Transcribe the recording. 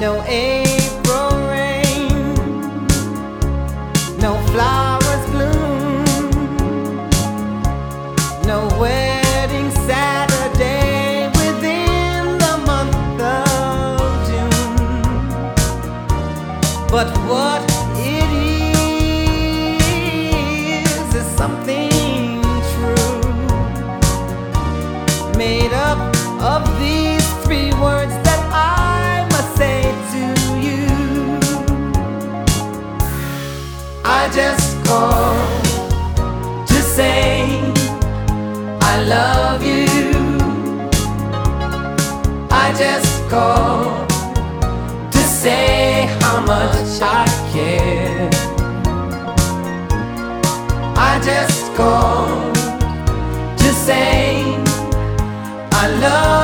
No April rain, no flowers bloom, no wedding Saturday within the month of June. But what it is is something true, made up I just called to say I love you. I just called to say how much I care. I just called to say I love